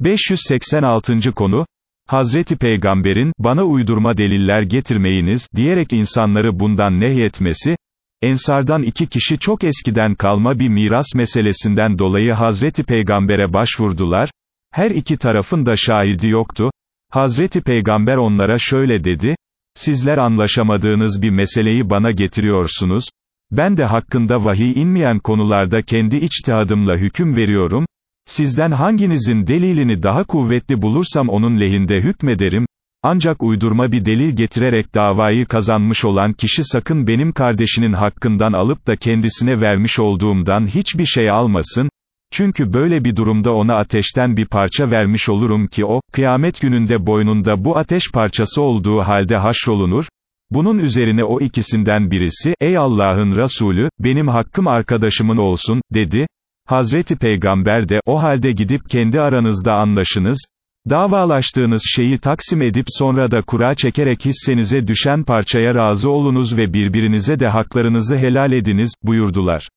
586. konu, Hazreti Peygamber'in, bana uydurma deliller getirmeyiniz, diyerek insanları bundan nehyetmesi, Ensardan iki kişi çok eskiden kalma bir miras meselesinden dolayı Hazreti Peygamber'e başvurdular, her iki tarafın da şahidi yoktu, Hazreti Peygamber onlara şöyle dedi, sizler anlaşamadığınız bir meseleyi bana getiriyorsunuz, ben de hakkında vahiy inmeyen konularda kendi içtihadımla hüküm veriyorum, sizden hanginizin delilini daha kuvvetli bulursam onun lehinde hükmederim, ancak uydurma bir delil getirerek davayı kazanmış olan kişi sakın benim kardeşinin hakkından alıp da kendisine vermiş olduğumdan hiçbir şey almasın, çünkü böyle bir durumda ona ateşten bir parça vermiş olurum ki o, kıyamet gününde boynunda bu ateş parçası olduğu halde haşrolunur, bunun üzerine o ikisinden birisi, ey Allah'ın Resulü, benim hakkım arkadaşımın olsun, dedi, Hazreti Peygamber de, o halde gidip kendi aranızda anlaşınız, davalaştığınız şeyi taksim edip sonra da kura çekerek hissenize düşen parçaya razı olunuz ve birbirinize de haklarınızı helal ediniz, buyurdular.